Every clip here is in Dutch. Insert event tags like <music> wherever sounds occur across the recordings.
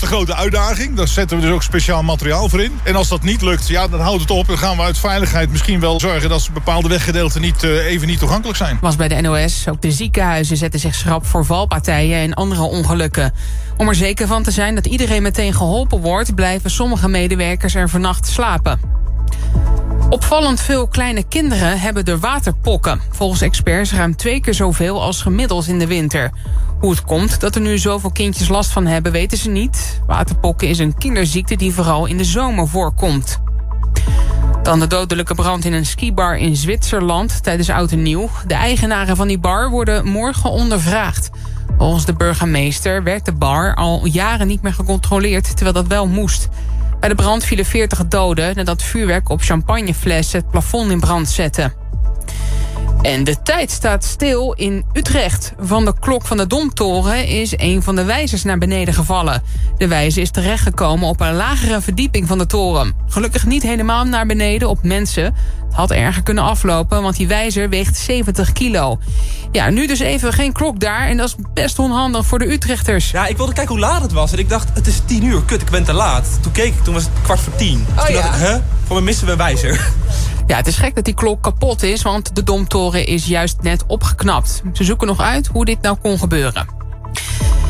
de grote uitdaging. Daar zetten we dus ook speciaal materiaal voor in. En als dat niet lukt, ja, dan houdt het op. Dan gaan we uit veiligheid misschien wel zorgen... dat bepaalde weggedeelten niet, uh, even niet toegankelijk zijn. Was bij de NOS. Ook de ziekenhuizen zetten zich schrap voor valpartijen en andere ongelukken. Om er zeker van te zijn dat iedereen meteen geholpen wordt... blijven sommige medewerkers er vannacht slapen. Opvallend veel kleine kinderen hebben de waterpokken. Volgens experts ruim twee keer zoveel als gemiddeld in de winter. Hoe het komt dat er nu zoveel kindjes last van hebben, weten ze niet. Waterpokken is een kinderziekte die vooral in de zomer voorkomt. Dan de dodelijke brand in een skibar in Zwitserland tijdens Oud en Nieuw. De eigenaren van die bar worden morgen ondervraagd. Volgens de burgemeester werd de bar al jaren niet meer gecontroleerd... terwijl dat wel moest. Bij de brand vielen 40 doden nadat vuurwerk op champagneflessen het plafond in brand zette. En de tijd staat stil in Utrecht. Van de klok van de Domtoren is een van de wijzers naar beneden gevallen. De wijzer is terechtgekomen op een lagere verdieping van de toren. Gelukkig niet helemaal naar beneden op mensen. Het had erger kunnen aflopen, want die wijzer weegt 70 kilo. Ja, nu dus even geen klok daar en dat is best onhandig voor de Utrechters. Ja, ik wilde kijken hoe laat het was en ik dacht, het is 10 uur, kut, ik ben te laat. Toen keek ik, toen was het kwart voor tien. Oh, toen ja. dacht ik, hè, voor me missen we een wijzer. Ja, het is gek dat die klok kapot is, want de Domtoren is juist net opgeknapt. Ze zoeken nog uit hoe dit nou kon gebeuren.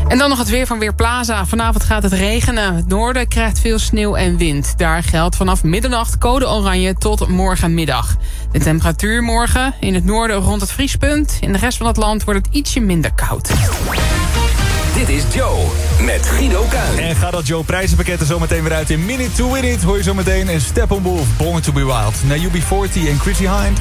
En dan nog het weer van Weerplaza. Vanavond gaat het regenen. Het noorden krijgt veel sneeuw en wind. Daar geldt vanaf middernacht code oranje tot morgenmiddag. De temperatuur morgen in het noorden rond het vriespunt. In de rest van het land wordt het ietsje minder koud. Dit is Joe met Guido Kuin. En gaat dat Joe prijzenpakketten zometeen weer uit in Minute to Win It... hoor je zometeen een Steppenwolf, Born to be Wild. Na UB40 en Chrissy Hind.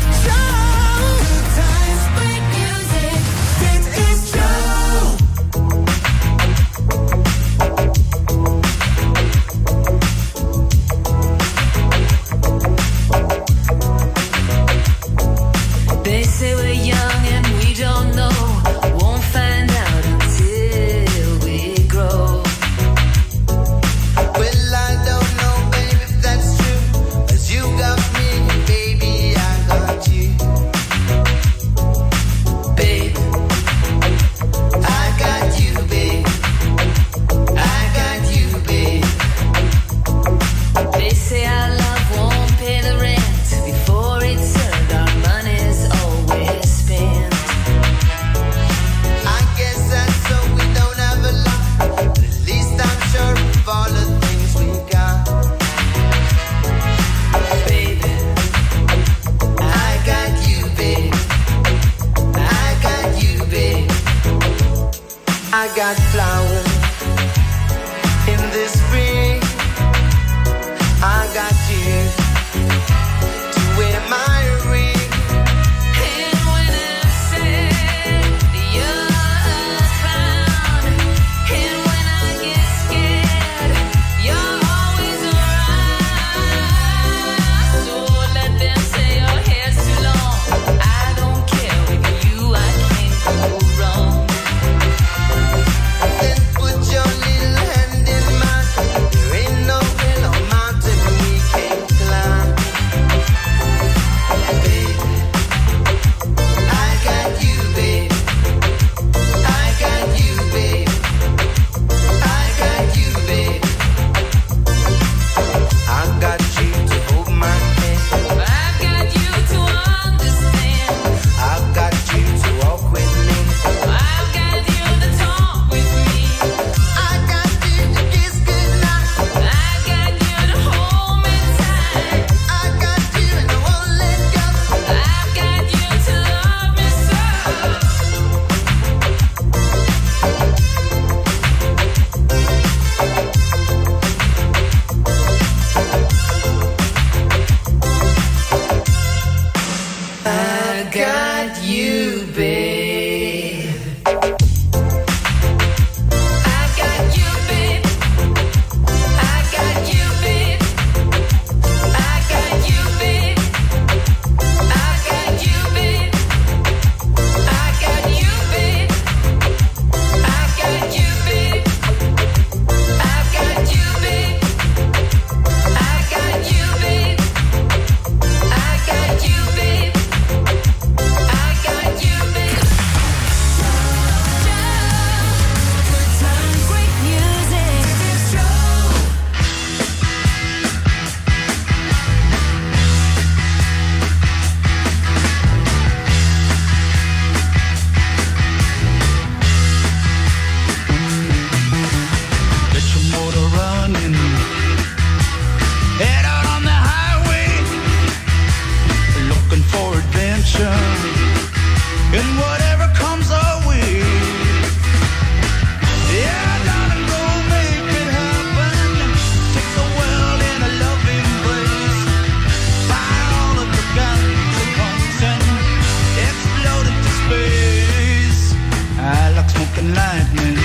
lightning,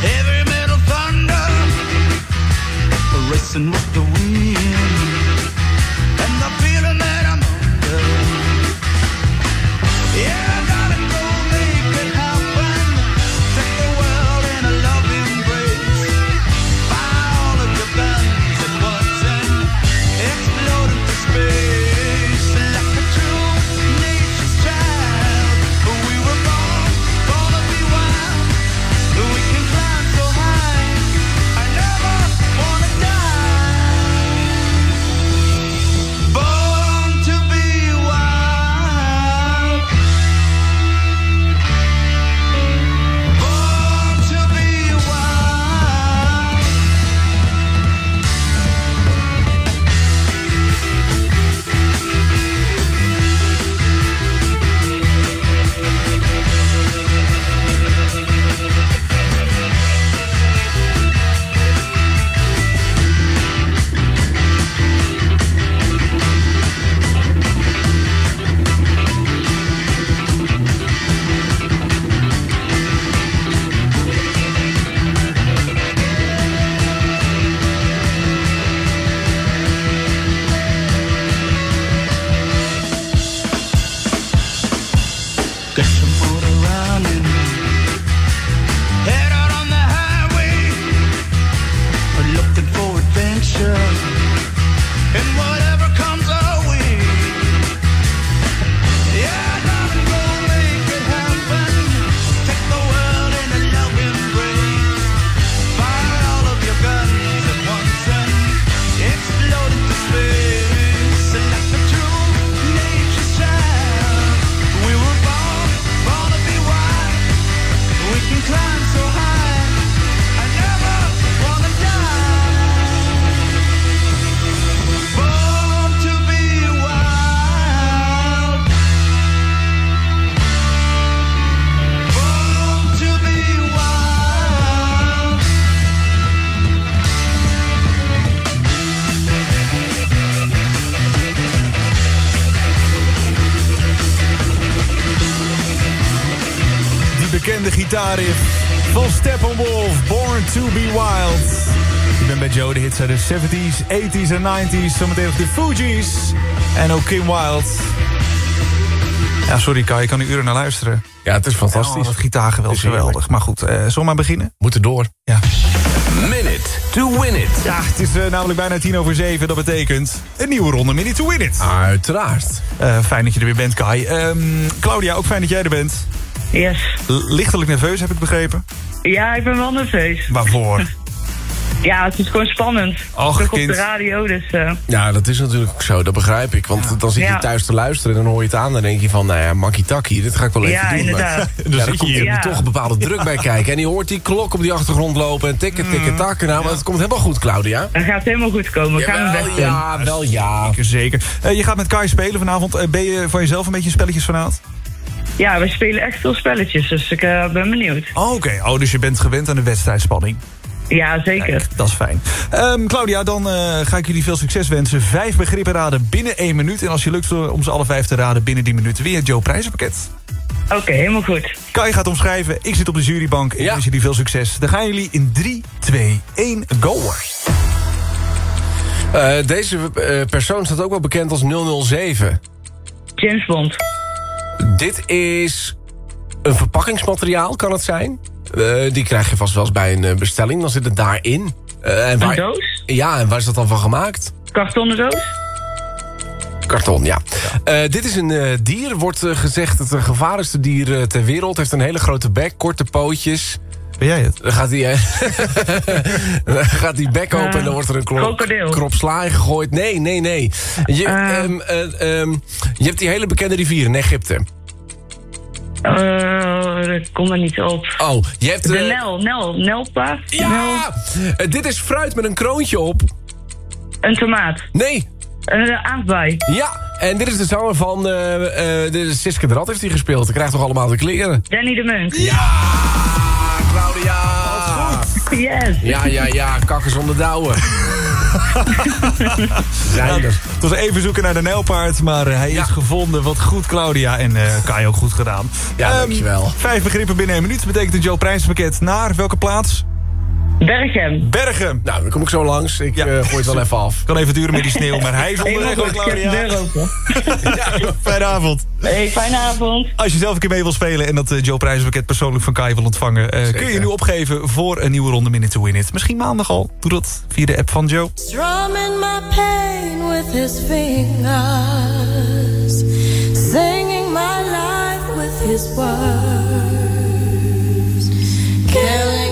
heavy metal thunder, racing with the van Steppenwolf, Born to be Wild. Ik ben bij Joe, de hits uit de 70s, 80s en 90s. Zometeen de Fugees. En ook Kim Wilde. Ja, sorry Kai, ik kan nu uren naar luisteren. Ja, het is fantastisch. Oh, dat gitaargeweld is geweldig. Maar goed, eh, zullen we maar beginnen? Moeten door. Ja. Minute to win it. Ja, het is eh, namelijk bijna tien over zeven. Dat betekent een nieuwe ronde Minute to Win It. Uiteraard. Eh, fijn dat je er weer bent, Kai. Ehm, Claudia, ook fijn dat jij er bent. Yes. Lichtelijk nerveus, heb ik begrepen. Ja, ik ben wel nerveus. Waarvoor? <laughs> Ja, het is gewoon spannend. Och, Terug op de radio, dus... eh, Ja, dat is natuurlijk ook zo, dat begrijp ik. Want dan zit je Ja. thuis te luisteren en dan hoor je het aan... dan denk je van, nou ja, makkie takkie, dit ga ik wel even <laughs> Ja, doen. inderdaad. Maar, Dan ja, zit dan je komt hier. er Ja. toch een bepaalde druk bij kijken. En je hoort die klok op die achtergrond lopen en tikken, tikken, takken. Nou, maar het komt helemaal goed, Claudia. dat gaat helemaal goed komen. We gaan ja, wel ja. Zeker, zeker. Eh, je gaat met Kai spelen vanavond. Eh, ben je van jezelf een beetje spelletjes vanavond? Ja, we spelen echt veel spelletjes, dus ik eh, ben benieuwd. Oh, Oké, oh, dus je bent gewend aan de wedstrijdspanning. Ja, zeker. Kijk, dat is fijn. Ehm, Claudia, dan eh, ga ik jullie veel succes wensen. Vijf begrippen raden binnen één minuut. En als je lukt eh, om ze alle vijf te raden binnen die minuut... weer het Joe prijzenpakket. Oké, helemaal goed. Kai gaat omschrijven. Ik zit op de jurybank. Ik Ja. wens jullie veel succes. Dan gaan jullie in 3, 2, 1, go. Eh, deze persoon staat ook wel bekend als 007. James Bond. Dit is een verpakkingsmateriaal, kan het zijn. Eh, die krijg je vast wel eens bij een eh, bestelling. Dan zit het daarin. Eh, en Een doos? Ja, en waar is dat dan van gemaakt? Kartonnen doos? Karton, ja. Dit is een dier. Wordt gezegd het gevaarlijkste dier ter wereld. Heeft een hele grote bek, korte pootjes. Ben jij het? Dan gaat die, eh, dan <laughs> gaat die bek open en dan wordt er een klop, krop sla in gegooid. Nee, nee, nee. Je, Eh. ehm, eh, ehm, je hebt die hele bekende rivier in Egypte. Eh, dat komt er niet op. Oh, je hebt... De eh, Nel, Nel, Nelpaard? Nel, Ja! Eh, dit is fruit met een kroontje op. een tomaat. Nee, Een uh, aardbei. ja. En dit is de zanger van... eh eh de Siske de Rat heeft hij gespeeld. Hij krijgt toch allemaal de kleren? Danny de Munt. Ja! Claudia! Yes. Ja, ja, ja. Kakkers onder douwen. <laughs> Zijn er. Het was even zoeken naar de nijlpaard, maar hij Ja. is gevonden. Wat goed, Claudia. En eh Kai ook goed gedaan. Ja, Ehm, dankjewel. Vijf begrippen binnen één minuut betekent een Joe prijspakket naar welke plaats? Bergen. Bergen. Nou, dan kom ik zo langs. Ik Ja. eh, gooi het wel even af. Kan even duren met die sneeuw, maar hij is onderweg hoor, Claudia. deur open. <laughs> Ja, fijne avond. Hey, fijne avond. Als je zelf een keer mee wil spelen en dat eh, Joe prijzenpakket persoonlijk van Kai wil ontvangen... eh, kun je nu opgeven voor een nieuwe ronde Minute to Win It. Misschien maandag al. Doe dat via de app van Joe. Strumming my pain with his fingers, singing my life with his words, killing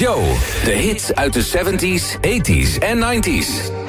Joe. De hits uit de 70s, 80s en 90s.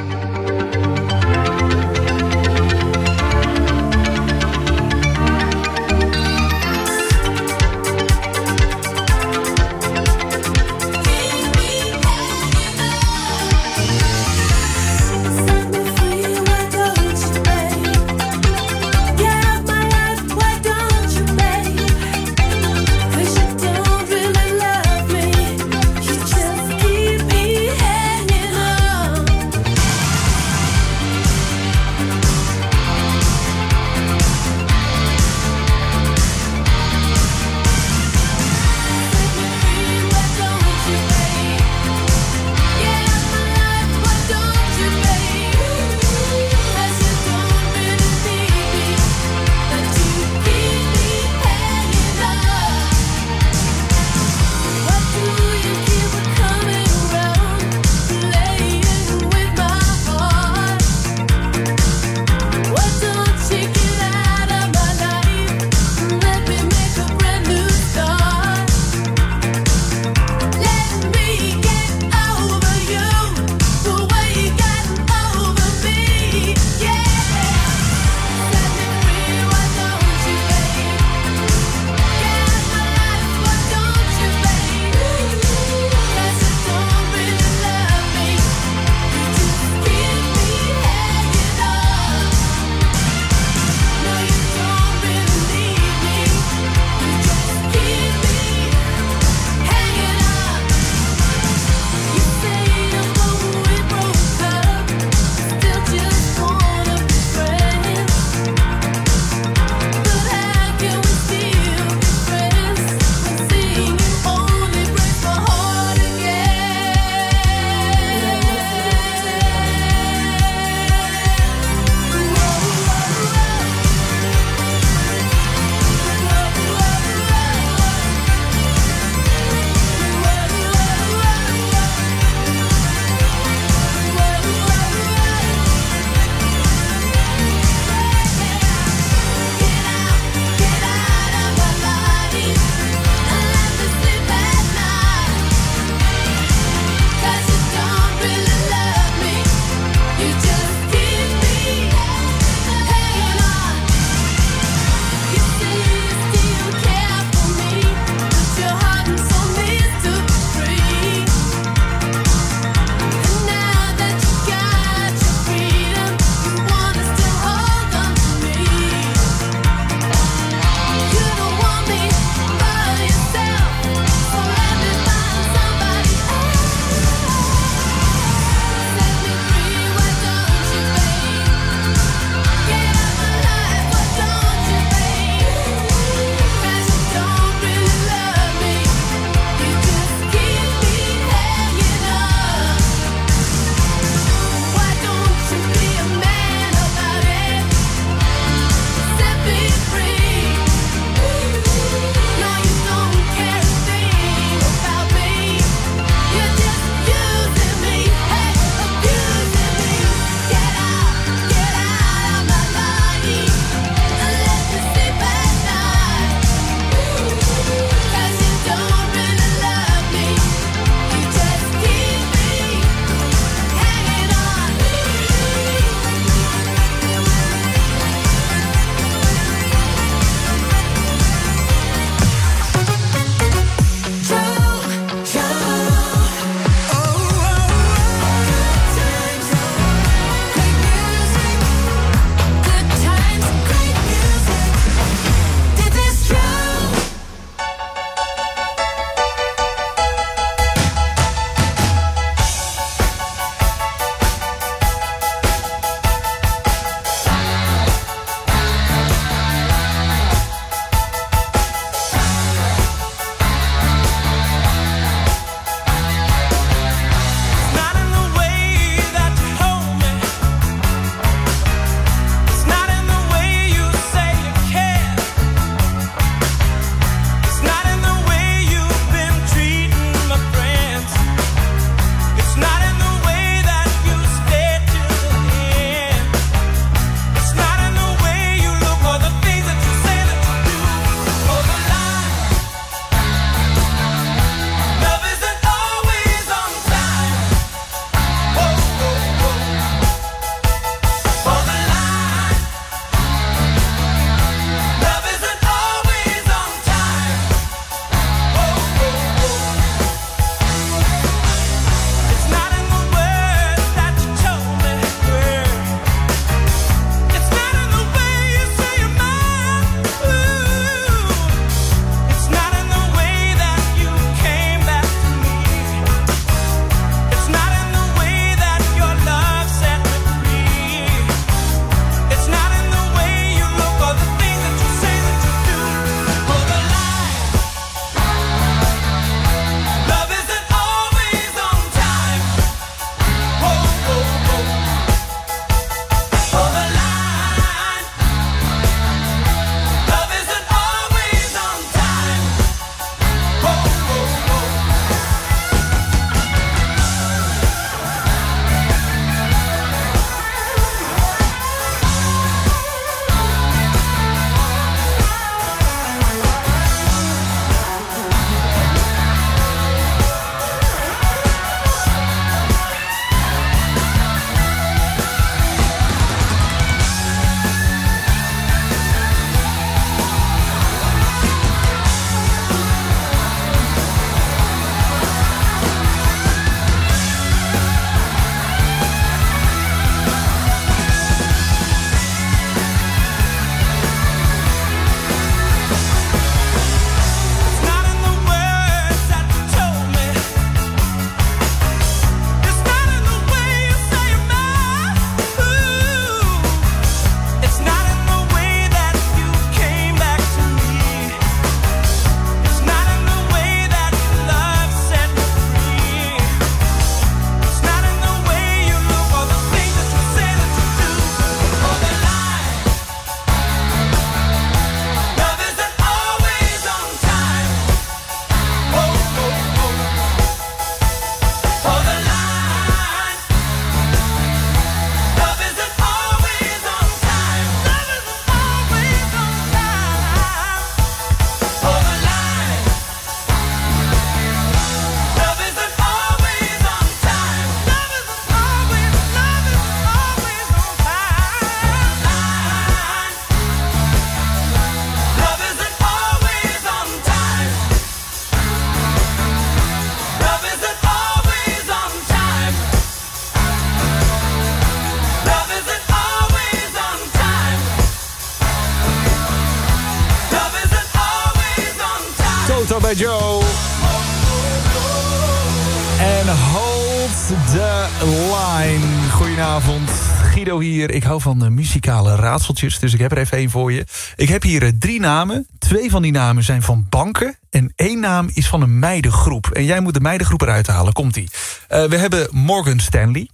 hier... Ik hou van eh, muzikale raadseltjes, dus ik heb er even één voor je. Ik heb hier eh, drie namen. Twee van die namen zijn van banken. En één naam is van een meidengroep. En jij moet de meidengroep eruit halen. Komt-ie. Eh, we hebben Morgan Stanley,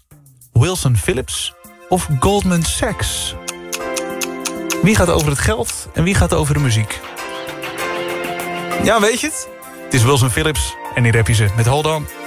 Wilson Phillips of Goldman Sachs. Wie gaat over het geld en wie gaat over de muziek? Ja, weet je het? Het is Wilson Phillips en die rap je ze met Hold On.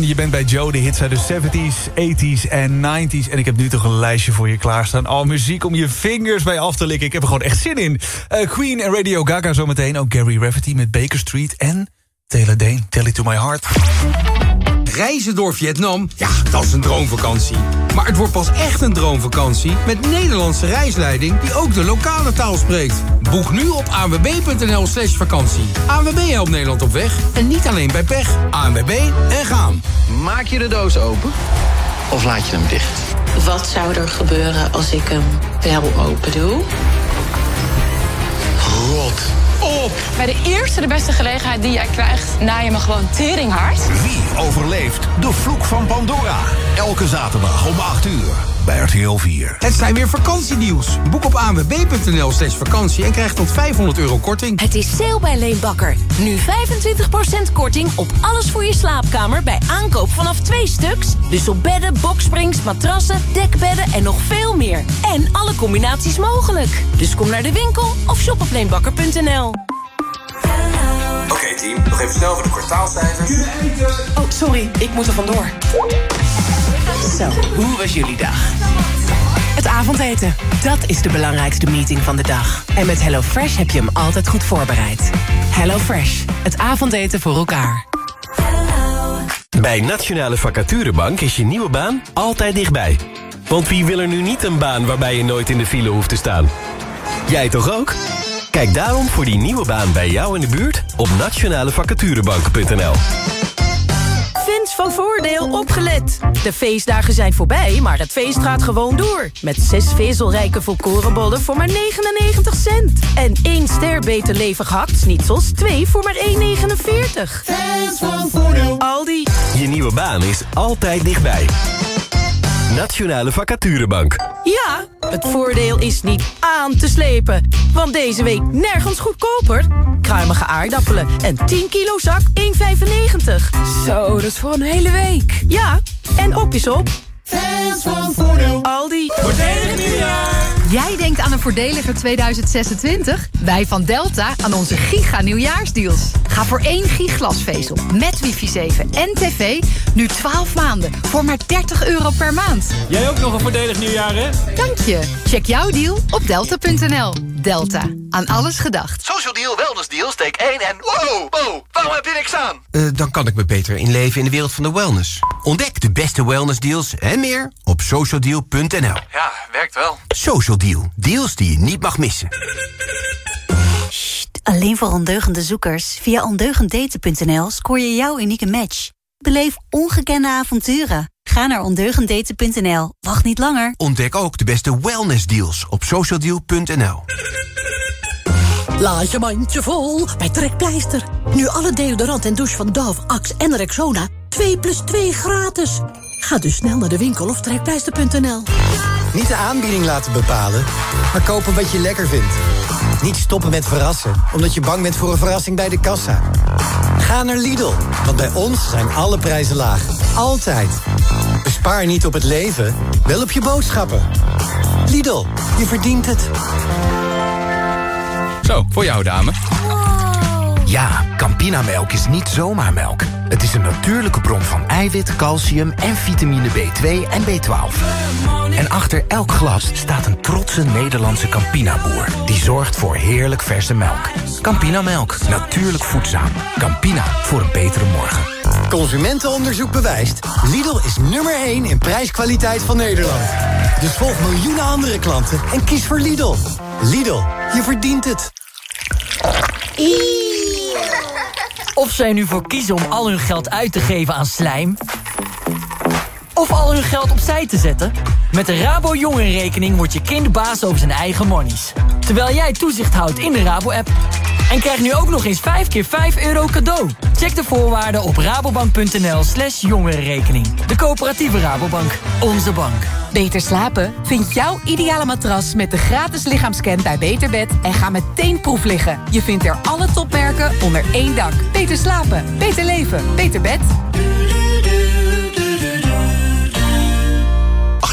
Je bent bij Joe, de hits uit de 70s, 80s en 90s. En ik heb nu toch een lijstje voor je klaarstaan. Oh, muziek om je vingers bij af te likken. Ik heb er gewoon echt zin in. Eh, Queen en Radio Gaga zometeen. Ook Gary Rafferty met Baker Street. En Taylor Dane, Tell It To My Heart. Reizen door Vietnam? Ja, dat is een droomvakantie. Maar het wordt pas echt een droomvakantie met Nederlandse reisleiding die ook de lokale taal spreekt. Boek nu op anwb.nl slash vakantie. ANWB helpt Nederland op weg en niet alleen bij pech. ANWB en gaan. Maak je de doos open of laat je hem dicht? Wat zou er gebeuren als ik hem wel open doe? Rot op! Bij de eerste de beste gelegenheid die jij krijgt, naai je me gewoon teringhard. Wie overleeft de vloek van Pandora? Elke zaterdag om 8 uur bij RTL 4. Het zijn weer vakantienieuws. Boek op anwb.nl slash vakantie en krijg tot 500 euro korting. Het is sale bij Leenbakker. Nu 25% korting op alles voor je slaapkamer bij aankoop vanaf twee stuks. Dus op bedden, boksprings, matrassen, dekbedden en nog veel meer. En alle combinaties mogelijk. Dus kom naar de winkel of shop op leenbakker.nl. Oké team, nog even snel voor de kwartaalcijfers. Oh, sorry, ik moet er vandoor. Zo, hoe was jullie dag? Het avondeten, dat is de belangrijkste meeting van de dag. En met HelloFresh heb je hem altijd goed voorbereid. HelloFresh, het avondeten voor elkaar. Bij Nationale Vacaturebank is je nieuwe baan altijd dichtbij. Want wie wil er nu niet een baan waarbij je nooit in de file hoeft te staan? Jij toch ook? Kijk daarom voor die nieuwe baan bij jou in de buurt op nationalevacaturebank.nl. Fans van Voordeel opgelet. De feestdagen zijn voorbij, maar het feest gaat gewoon door. Met zes vezelrijke volkorenbollen voor maar 99 cent. En één ster beter levig hakt-snitsels, twee voor maar 1,49. Fans van Voordeel. Aldi. Je nieuwe baan is altijd dichtbij. Nationale Vacaturebank. Ja, het voordeel is niet aan te slepen. Want deze week nergens goedkoper. Kruimige aardappelen en 10 kilo zak 1,95. Zo, dat is voor een hele week. Ja, en op is op. Fans van Voordeel. Aldi. Voordelig nieuwjaar! Jij denkt aan een voordeliger 2026? Wij van Delta aan onze giga nieuwjaarsdeals. Ga voor één giglasvezel met wifi 7 en tv nu 12 maanden voor maar 30 euro per maand. Jij ook nog een voordelig nieuwjaar, hè? Dank je. Check jouw deal op delta.nl. Delta. Aan alles gedacht. Social Deal, Wellness Deal, steek 1 en... Wow, wow, waarom heb je niks aan? Eh, dan kan ik me beter inleven in de wereld van de wellness. Ontdek de beste wellnessdeals en meer op socialdeal.nl. Ja, werkt wel. Social Deal. Deals die je niet mag missen. Alleen voor ondeugende zoekers. Via ondeugenddaten.nl scoor je jouw unieke match. Beleef ongekende avonturen. Ga naar ondeugenddaten.nl. Wacht niet langer. Ontdek ook de beste wellnessdeals op socialdeal.nl. Laat je mandje vol bij Trekpleister. Nu alle deodorant en douche van Dove, Axe en Rexona 2 plus 2 gratis. Ga dus snel naar de winkel of trekpleister.nl. Niet de aanbieding laten bepalen, maar kopen wat je lekker vindt. Niet stoppen met verrassen, omdat je bang bent voor een verrassing bij de kassa. Ga naar Lidl, want bij ons zijn alle prijzen laag. Altijd. Bespaar niet op het leven, wel op je boodschappen. Lidl, je verdient het. Zo, voor jou dame. Ja, Campinamelk is niet zomaar melk. Het is een natuurlijke bron van eiwit, calcium en vitamine B2 en B12. En achter elk glas staat een trotse Nederlandse Campina-boer... die zorgt voor heerlijk verse melk. Campinamelk, natuurlijk voedzaam. Campina, voor een betere morgen. Consumentenonderzoek bewijst. Lidl is nummer 1 in prijskwaliteit van Nederland. Dus volg miljoenen andere klanten en kies voor Lidl. Lidl, je verdient het. Of zij nu voor kiezen om al hun geld uit te geven aan slijm... of al hun geld opzij te zetten... met de Rabo Jongerenrekening wordt je kind baas over zijn eigen monies. Terwijl jij toezicht houdt in de Rabo-app. En krijg nu ook nog eens 5 keer 5 euro cadeau. Check de voorwaarden op rabobank.nl slash jongerenrekening. De coöperatieve Rabobank. Onze bank. Beter slapen? Vind jouw ideale matras met de gratis lichaamscan bij Beterbed en ga meteen proef liggen. Je vindt er alle topmerken onder één dak. Beter slapen, beter leven, beter bed.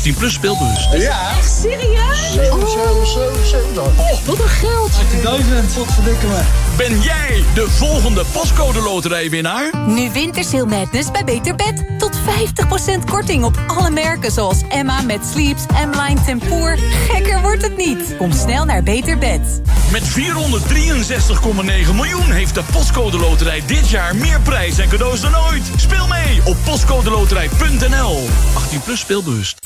18 plus speelbus. Ja. Echt serieus? 7, 7, 7, 7, Oh, wat een geld. 18.000. Wat verdikken me. Ben jij de volgende postcode loterijwinnaar? Nu Wintersale Madness bij Beter Bed. Tot 50% korting op alle merken zoals Emma met Sleeps, M-Line Tempoor. Gekker wordt het niet. Kom snel naar Beter Bed. Met 463,9 miljoen heeft de postcode loterij dit jaar meer prijs en cadeaus dan ooit. Speel mee op postcodeloterij.nl. 18 plus speelbewust.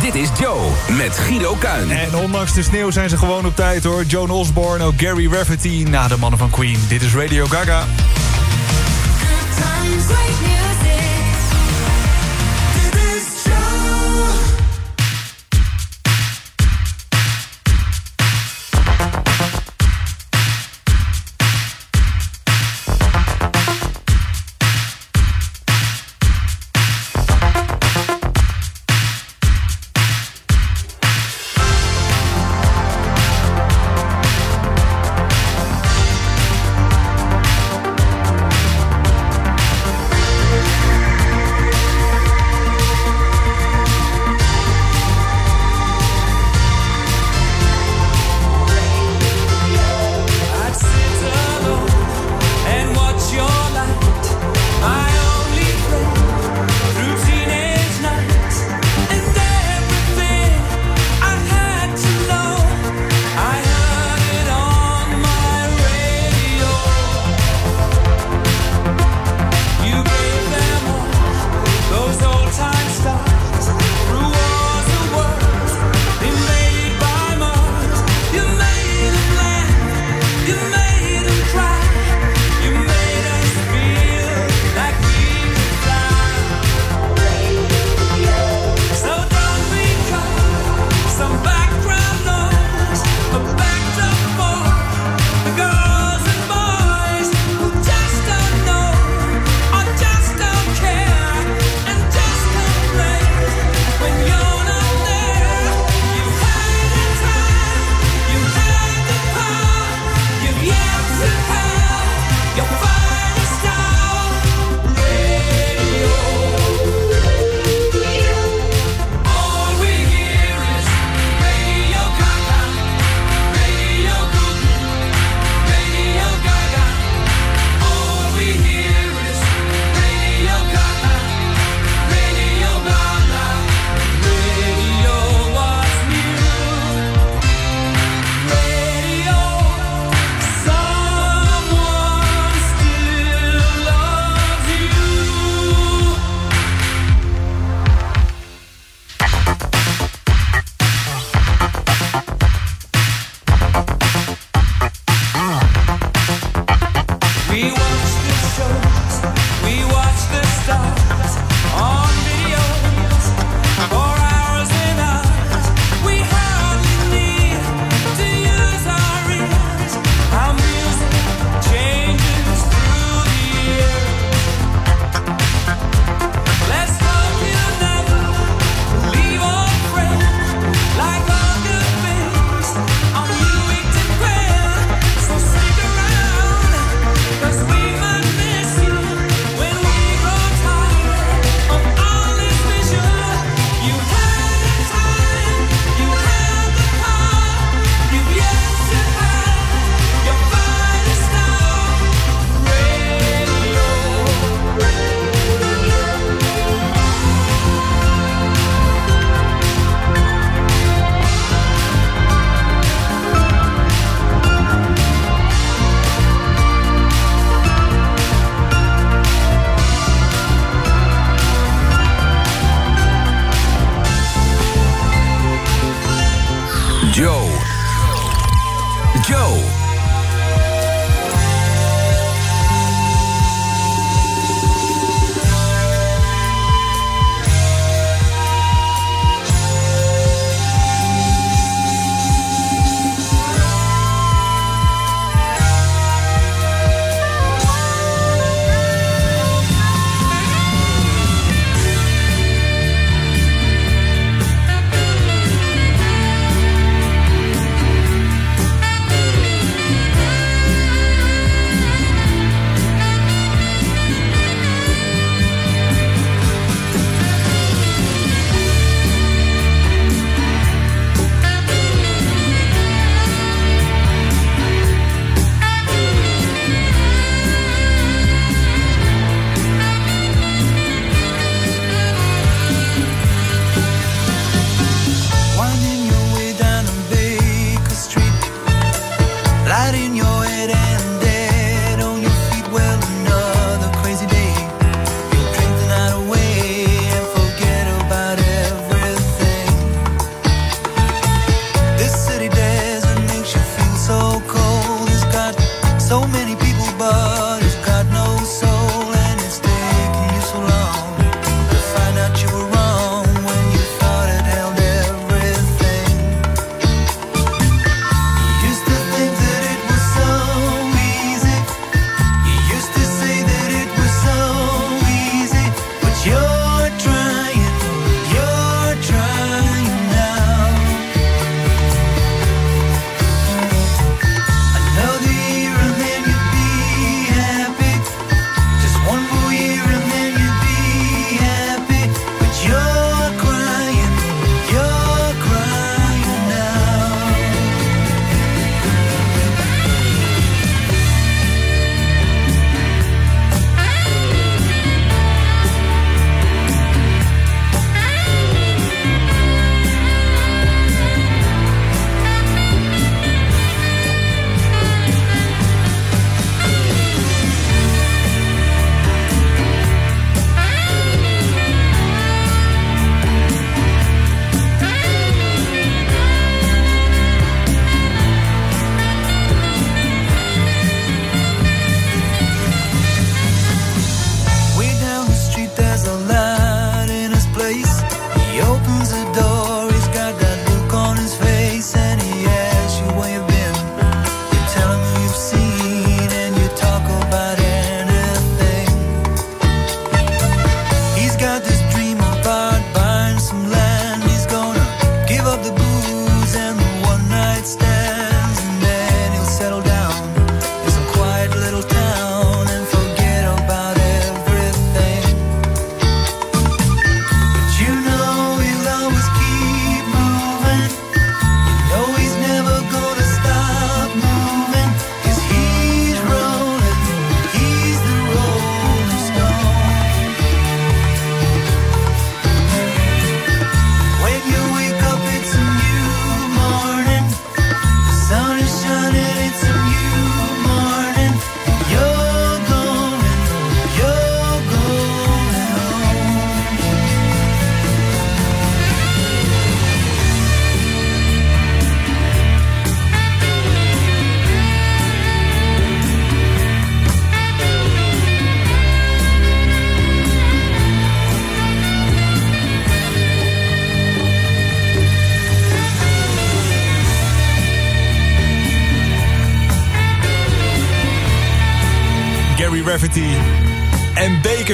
Dit is Joe met Guido Kuin. En ondanks de sneeuw zijn ze gewoon op tijd hoor. Joan Osborne, ook Gary Rafferty, na de mannen van Queen. Dit is Radio Gaga.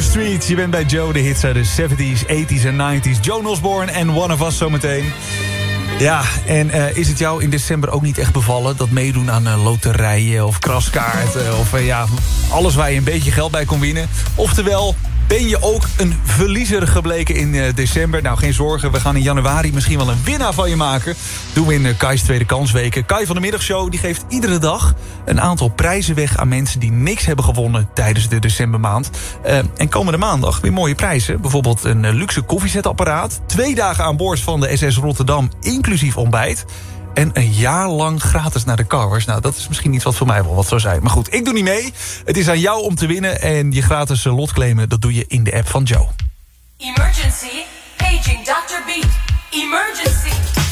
Street. Je bent bij Joe, de hits uit de 70s, 80s en 90s. Joan Osborne en One of Us zometeen. Ja, en eh, is het jou in december ook niet echt bevallen... dat meedoen aan eh, loterijen of kraskaarten... of eh, ja, alles waar je een beetje geld bij kon winnen? Oftewel, ben je ook een verliezer gebleken in eh, december? Nou, geen zorgen, we gaan in januari misschien wel een winnaar van je maken. Doen we in uh, Kai's Tweede Kansweken. Kai van de Middagshow die geeft iedere dag een aantal prijzen weg... aan mensen die niks hebben gewonnen tijdens de decembermaand. Uh, en komende maandag weer mooie prijzen. Bijvoorbeeld een luxe koffiezetapparaat. Twee dagen aan boord van de SS Rotterdam, inclusief ontbijt. En een jaar lang gratis naar de Carvers. Nou, dat is misschien iets wat voor mij wel wat zou zijn. Maar goed, ik doe niet mee. Het is aan jou om te winnen. En je gratis lot claimen, dat doe je in de app van Joe. Emergency, paging Dr. Beat. Emergency.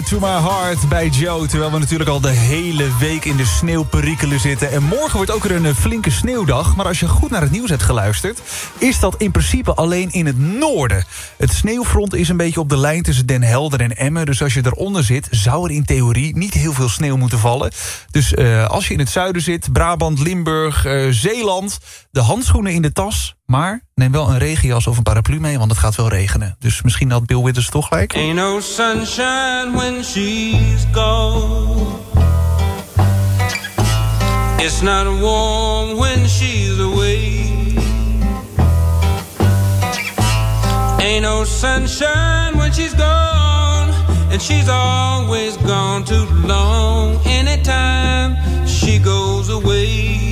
To My Heart bij Joe. Terwijl we natuurlijk al de hele week in de sneeuwperikelen zitten. En morgen wordt ook weer een eh, flinke sneeuwdag. Maar als je goed naar het nieuws hebt geluisterd... is dat in principe alleen in het noorden. Het sneeuwfront is een beetje op de lijn tussen Den Helder en Emmen. Dus als je eronder zit, zou er in theorie niet heel veel sneeuw moeten vallen. Dus eh, als je in het zuiden zit, Brabant, Limburg, eh, Zeeland... de handschoenen in de tas... Maar neem wel een regenjas of een paraplu mee, want het gaat wel regenen. Dus misschien had Bill Withers toch gelijk. Ain't no sunshine when she's gone. It's not warm when she's away. Ain't no sunshine when she's gone. And she's always gone too long. Anytime she goes away.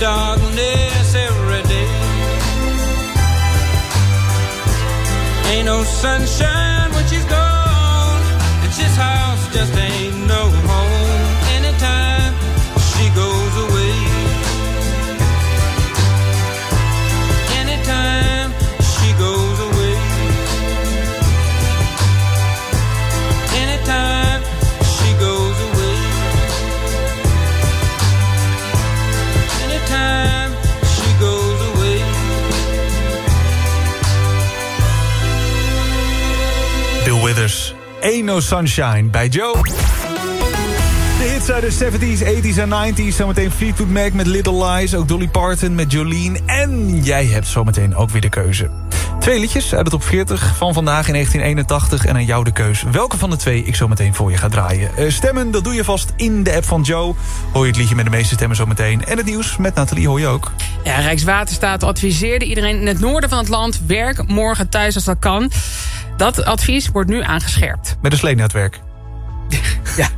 Darkness every day. Ain't no sunshine when she's gone. No Sunshine bij Joe. De hits uit de 70s, 80s en 90s. Zometeen Fleetwood Mac met Little Lies. Ook Dolly Parton met Jolene. En jij hebt zometeen ook weer de keuze. Twee liedjes uit het top 40 van vandaag in 1981. En aan jou de keus welke van de twee ik zometeen voor je ga draaien. Eh, stemmen, dat doe je vast in de app van Joe. Hoor je het liedje met de meeste stemmen zometeen. En het nieuws met Nathalie hoor je ook. Ja, Rijkswaterstaat adviseerde iedereen in het noorden van het land... werk morgen thuis als dat kan. Dat advies wordt nu aangescherpt. Met een sleennetwerk. <laughs>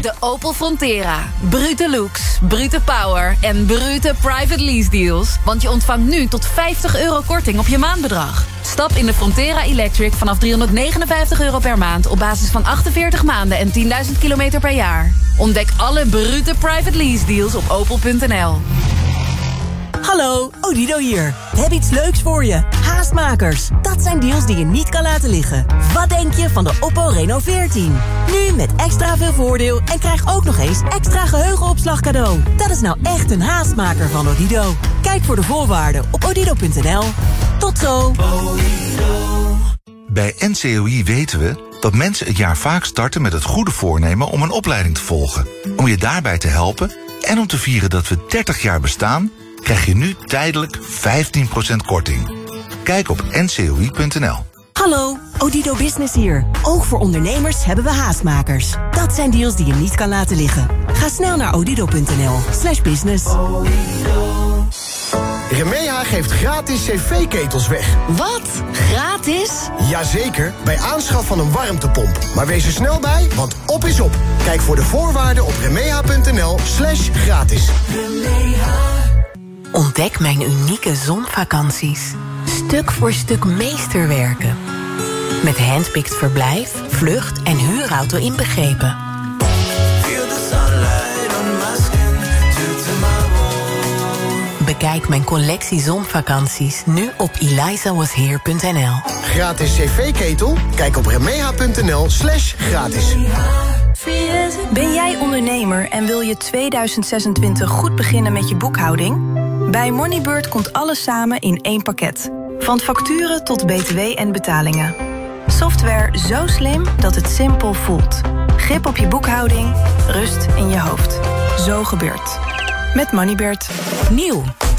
De Opel Frontera. Brute looks, brute power en brute private lease deals. Want je ontvangt nu tot 50 euro korting op je maandbedrag. Stap in de Frontera Electric vanaf 359 euro per maand... op basis van 48 maanden en 10.000 kilometer per jaar. Ontdek alle brute private lease deals op opel.nl. Hallo, Odido hier. We hebben iets leuks voor je. Haastmakers. Dat zijn deals die je niet kan laten liggen. Wat denk je van de Oppo Reno 14? Nu met extra veel voordeel en krijg ook nog eens extra geheugenopslag cadeau. Dat is nou echt een haastmaker van Odido. Kijk voor de voorwaarden op odido.nl. Tot zo. Bij NCOI weten we dat mensen het jaar vaak starten met het goede voornemen om een opleiding te volgen. Om je daarbij te helpen en om te vieren dat we 30 jaar bestaan, krijg je nu tijdelijk 15% korting. Kijk op ncoi.nl. Hallo, Odido Business hier. Ook voor ondernemers hebben we haastmakers. Dat zijn deals die je niet kan laten liggen. Ga snel naar odido.nl slash business. Remeha geeft gratis cv-ketels weg. Wat? Gratis? Jazeker, bij aanschaf van een warmtepomp. Maar wees er snel bij, want op is op. Kijk voor de voorwaarden op remeha.nl slash gratis. Ontdek mijn unieke zonvakanties. Stuk voor stuk meesterwerken. Met handpicked verblijf, vlucht en huurauto inbegrepen. Bekijk mijn collectie zonvakanties nu op elizawasheer.nl. Gratis cv-ketel? Kijk op remeha.nl slash gratis. Ben jij ondernemer en wil je 2026 goed beginnen met je boekhouding? Bij Moneybird komt alles samen in één pakket. Van facturen tot btw en betalingen. Software zo slim dat het simpel voelt. Grip op je boekhouding, rust in je hoofd. Zo gebeurt. Met Moneybird. Nieuw.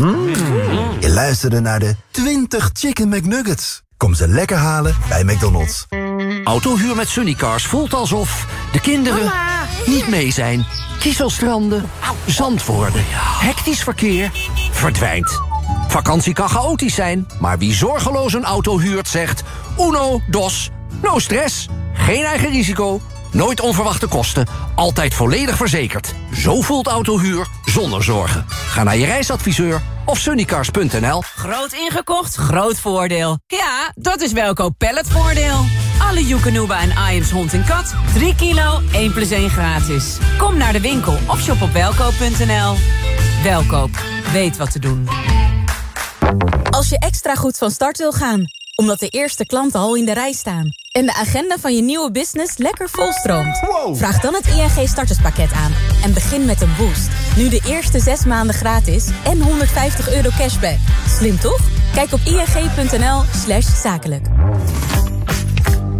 Mm. Je luisterde naar de 20 Chicken McNuggets. Kom ze lekker halen bij McDonald's. Autohuur met Sunnycars voelt alsof de kinderen niet mee zijn. Kieselstranden, zand worden, hectisch verkeer, verdwijnt. Vakantie kan chaotisch zijn, maar wie zorgeloos een auto huurt zegt... Uno, dos, no stress, geen eigen risico, nooit onverwachte kosten... altijd volledig verzekerd. Zo voelt autohuur zonder zorgen. Ga naar je reisadviseur of sunnycars.nl. Groot ingekocht, groot voordeel. Ja, dat is Welkoop Palletvoordeel. Alle Joekanuba en Iams hond en kat. 3 kilo, 1 plus 1 gratis. Kom naar de winkel of shop op welkoop.nl. Welkoop, weet wat te doen. Als je extra goed van start wil gaan, omdat de eerste klanten al in de rij staan... en de agenda van je nieuwe business lekker volstroomt... vraag dan het ING starterspakket aan en begin met een boost. Nu de eerste zes maanden gratis en 150 euro cashback. Slim toch? Kijk op ing.nl slash zakelijk.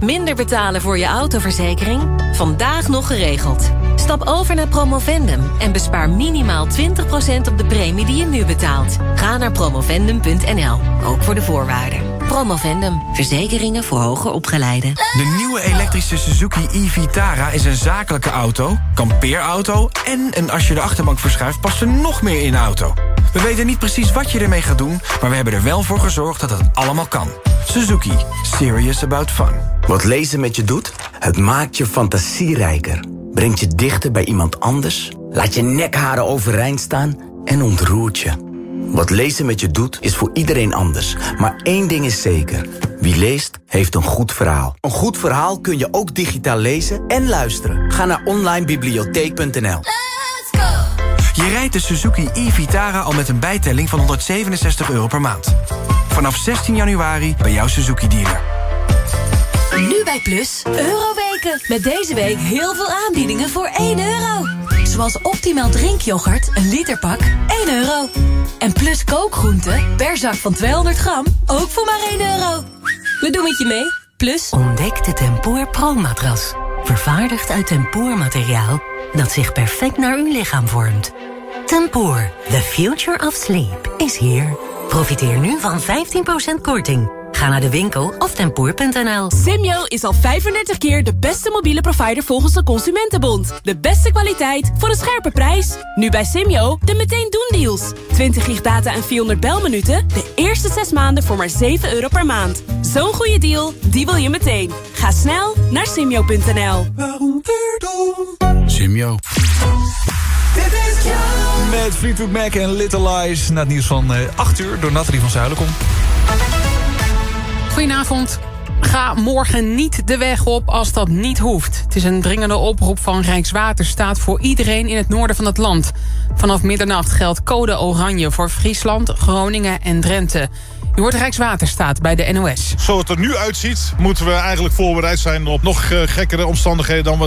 Minder betalen voor je autoverzekering? Vandaag nog geregeld. Stap over naar Promovendum en bespaar minimaal 20% op de premie die je nu betaalt. Ga naar promovendum.nl, ook voor de voorwaarden. Promovendum, verzekeringen voor hoger opgeleiden. De nieuwe elektrische Suzuki e-Vitara is een zakelijke auto, kampeerauto... en een als je de achterbank verschuift past er nog meer in de auto. We weten niet precies wat je ermee gaat doen... maar we hebben er wel voor gezorgd dat het allemaal kan. Suzuki. Serious about fun. Wat lezen met je doet? Het maakt je fantasierijker. Brengt je dichter bij iemand anders. Laat je nekharen overeind staan en ontroert je. Wat lezen met je doet, is voor iedereen anders. Maar één ding is zeker. Wie leest, heeft een goed verhaal. Een goed verhaal kun je ook digitaal lezen en luisteren. Ga naar onlinebibliotheek.nl Je rijdt de Suzuki e-Vitara al met een bijtelling van 167 euro per maand. Vanaf 16 januari bij jouw Suzuki-dealer. Nu bij Plus, Euroweken. Met deze week heel veel aanbiedingen voor 1 euro. Zoals optimaal drinkyoghurt, een literpak, 1 euro. En Plus kookgroenten, per zak van 200 gram, ook voor maar 1 euro. We doen het je mee, Plus. Ontdek de Tempoor Pro-matras. Vervaardigd uit tempoormateriaal dat zich perfect naar uw lichaam vormt. Tempoor, the future of sleep, is here. Profiteer nu van 15% korting. Ga naar de winkel of tempoor.nl. Simyo is al 35 keer de beste mobiele provider volgens de Consumentenbond. De beste kwaliteit voor een scherpe prijs. Nu bij Simyo de meteen doen deals. 20 gig data en 400 belminuten. De eerste 6 maanden voor maar 7 euro per maand. Zo'n goede deal, die wil je meteen. Ga snel naar simyo.nl. Simyo. Met Fleetwood Mac en Little Lies. Na het nieuws van eh, 8 uur door Nathalie van Zuilenkom. Goedenavond. Ga morgen niet de weg op als dat niet hoeft. Het is een dringende oproep van Rijkswaterstaat voor iedereen in het noorden van het land. Vanaf middernacht geldt code oranje voor Friesland, Groningen en Drenthe. U hoort Rijkswaterstaat bij de NOS. Zoals het er nu uitziet, moeten we eigenlijk voorbereid zijn op nog eh, gekkere omstandigheden dan we